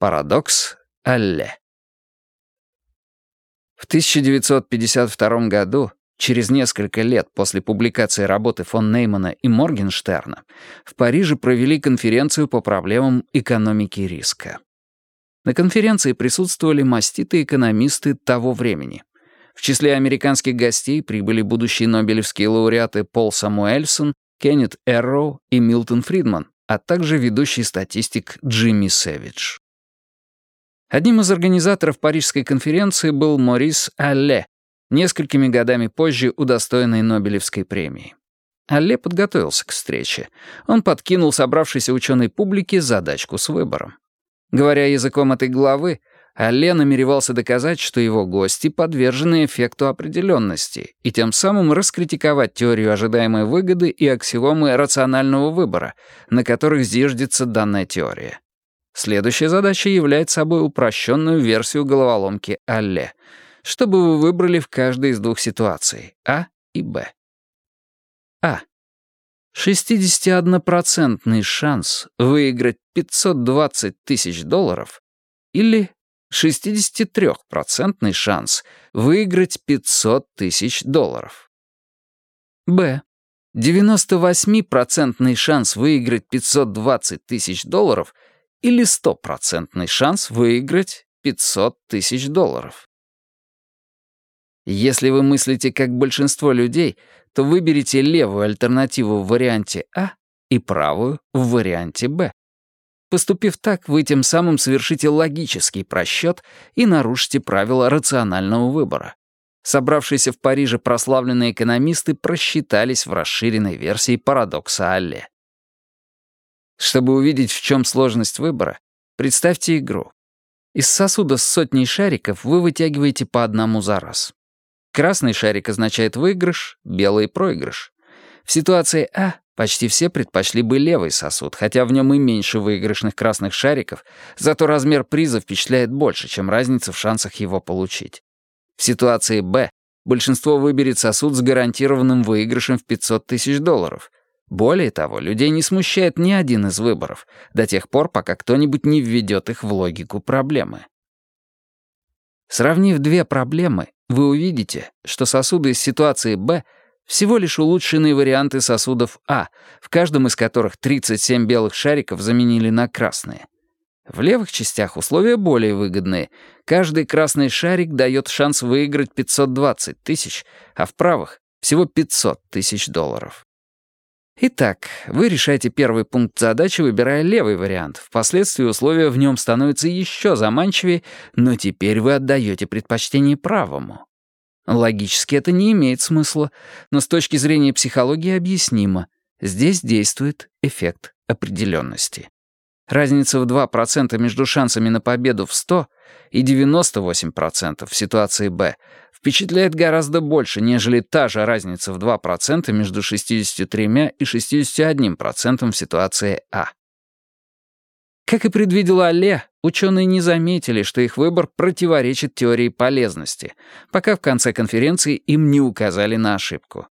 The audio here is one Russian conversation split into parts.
Парадокс Алле. В 1952 году, через несколько лет после публикации работы фон Неймана и Моргенштерна, в Париже провели конференцию по проблемам экономики риска. На конференции присутствовали маститые экономисты того времени. В числе американских гостей прибыли будущие нобелевские лауреаты Пол Самуэльсон, Кеннет Эрроу и Милтон Фридман, а также ведущий статистик Джимми Сэвидж. Одним из организаторов Парижской конференции был Морис Алле, несколькими годами позже удостоенный Нобелевской премии. Алле подготовился к встрече. Он подкинул собравшейся ученой публике задачку с выбором. Говоря языком этой главы, Алле намеревался доказать, что его гости подвержены эффекту определенности и тем самым раскритиковать теорию ожидаемой выгоды и аксиомы рационального выбора, на которых зиждется данная теория. Следующая задача является собой упрощенную версию головоломки Алле, чтобы вы выбрали в каждой из двух ситуаций А и Б. А. 61% шанс выиграть 520 тысяч долларов или 63% шанс выиграть 500 тысяч долларов. Б. 98% шанс выиграть 520 тысяч долларов или 100% шанс выиграть 500 тысяч долларов. Если вы мыслите как большинство людей, то выберите левую альтернативу в варианте А и правую в варианте Б. Поступив так, вы тем самым совершите логический просчет и нарушите правила рационального выбора. Собравшиеся в Париже прославленные экономисты просчитались в расширенной версии парадокса Алле. Чтобы увидеть, в чем сложность выбора, представьте игру. Из сосуда с сотней шариков вы вытягиваете по одному за раз. Красный шарик означает выигрыш, белый — проигрыш. В ситуации А почти все предпочли бы левый сосуд, хотя в нем и меньше выигрышных красных шариков, зато размер приза впечатляет больше, чем разница в шансах его получить. В ситуации Б большинство выберет сосуд с гарантированным выигрышем в 500 тысяч долларов. Более того, людей не смущает ни один из выборов, до тех пор, пока кто-нибудь не введет их в логику проблемы. Сравнив две проблемы, вы увидите, что сосуды из ситуации Б всего лишь улучшенные варианты сосудов А, в каждом из которых 37 белых шариков заменили на красные. В левых частях условия более выгодные. Каждый красный шарик дает шанс выиграть 520 тысяч, а в правых — всего 500 тысяч долларов. Итак, вы решаете первый пункт задачи, выбирая левый вариант. Впоследствии условия в нем становятся еще заманчивее, но теперь вы отдаете предпочтение правому. Логически это не имеет смысла, но с точки зрения психологии объяснимо. Здесь действует эффект определенности. Разница в 2% между шансами на победу в 100 и 98% в ситуации «Б» впечатляет гораздо больше, нежели та же разница в 2% между 63 и 61% в ситуации А. Как и предвидел Алле, ученые не заметили, что их выбор противоречит теории полезности, пока в конце конференции им не указали на ошибку.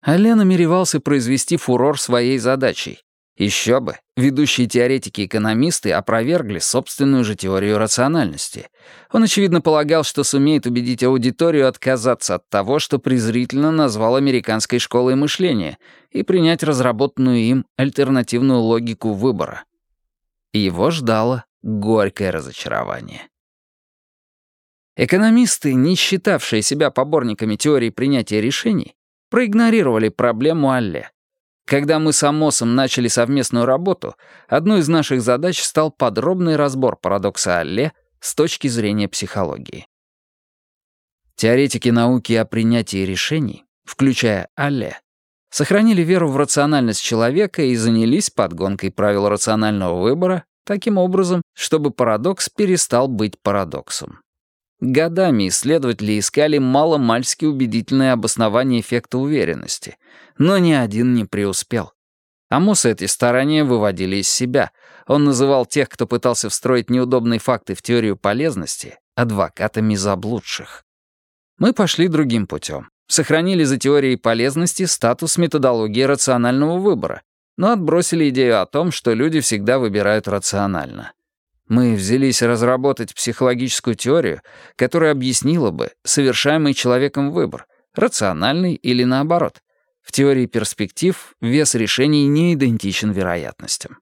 Алле намеревался произвести фурор своей задачей еще бы, ведущие теоретики-экономисты опровергли собственную же теорию рациональности. Он, очевидно, полагал, что сумеет убедить аудиторию отказаться от того, что презрительно назвал американской школой мышления, и принять разработанную им альтернативную логику выбора. его ждало горькое разочарование. Экономисты, не считавшие себя поборниками теории принятия решений, проигнорировали проблему Алле. Когда мы с Амосом начали совместную работу, одной из наших задач стал подробный разбор парадокса Алле с точки зрения психологии. Теоретики науки о принятии решений, включая Алле, сохранили веру в рациональность человека и занялись подгонкой правил рационального выбора таким образом, чтобы парадокс перестал быть парадоксом. Годами исследователи искали мало-мальски убедительное обоснование эффекта уверенности, но ни один не преуспел. Амоса эти старания выводили из себя. Он называл тех, кто пытался встроить неудобные факты в теорию полезности, адвокатами заблудших. Мы пошли другим путем. Сохранили за теорией полезности статус методологии рационального выбора, но отбросили идею о том, что люди всегда выбирают рационально. Мы взялись разработать психологическую теорию, которая объяснила бы совершаемый человеком выбор, рациональный или наоборот. В теории перспектив вес решений не идентичен вероятностям.